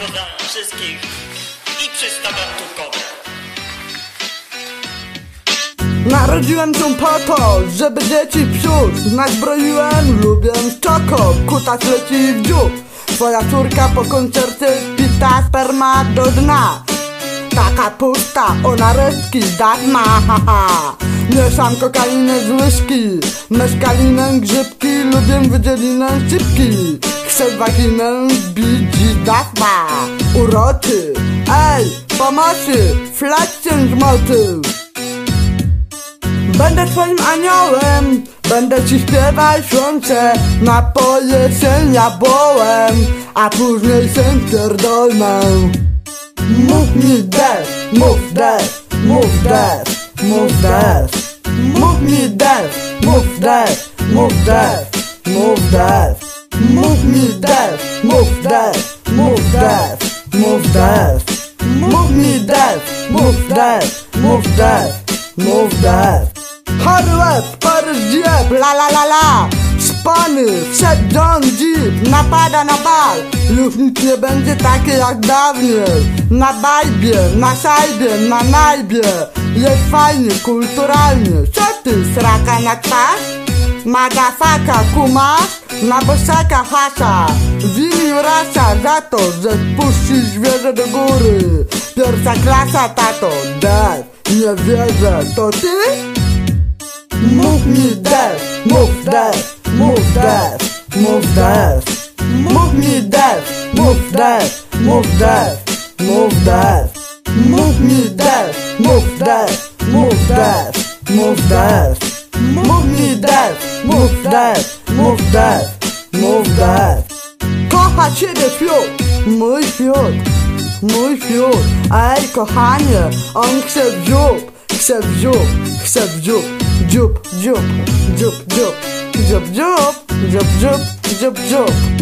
Pozdrawiam wszystkich i przystawiam tu kogo. Narodziłem się po to, żeby dzieci wsiód Nazbroiłem, lubię czoko Kutas leci w dziób. Twoja córka po koncercie pita sperma do dna. Taka pusta, ona resztki dawna haha Mieszam kokainę z łyżki. Meszkalinę, grzybki. Lubię wydzielinę szybki. Chcę waginę dawna Uroczy. Ej, pomocy. Flexcie z mocy. Będę twoim aniołem. Będę ci śpiewać słońce. Napoję się jabłołem A później się pierdolnę. Mów mi def, mów def, mów def, mów def Mów mi def, mów def, mów def, mów def Mów mi def, mów def, mów def, mów def Mów mi def, mów def, mów def, mów def Chory łeb, zjeb, la la la la. Spany, John Jeep, napada na bal. Już nic nie będzie takie jak dawniej. Na bajbie, na szajbie, na najbie. Jest fajnie, kulturalnie. Co ty, sraka na twarz? Madafaka, kumasz? Na bosaka hasza Wini rasa za to, że spuści zwierzę do góry Pierwsza klasa, tato, dad Nie wierzę, to ty? Mów mi def, mów def, mów def, mów def Mów mi def, mów def, mów def, mów def Mów mi def, mów def, mów def, mów def Mów mi def, mów def, mów def, mów def kocha ciebie wśród Mój wśród, mój wśród Ej kochanie, on chce w dziób Chce w dziób, chce w dziób Dziób, dziób, dziób, dziób Dziób, dziób, dziób, dziób, dziób, dziób.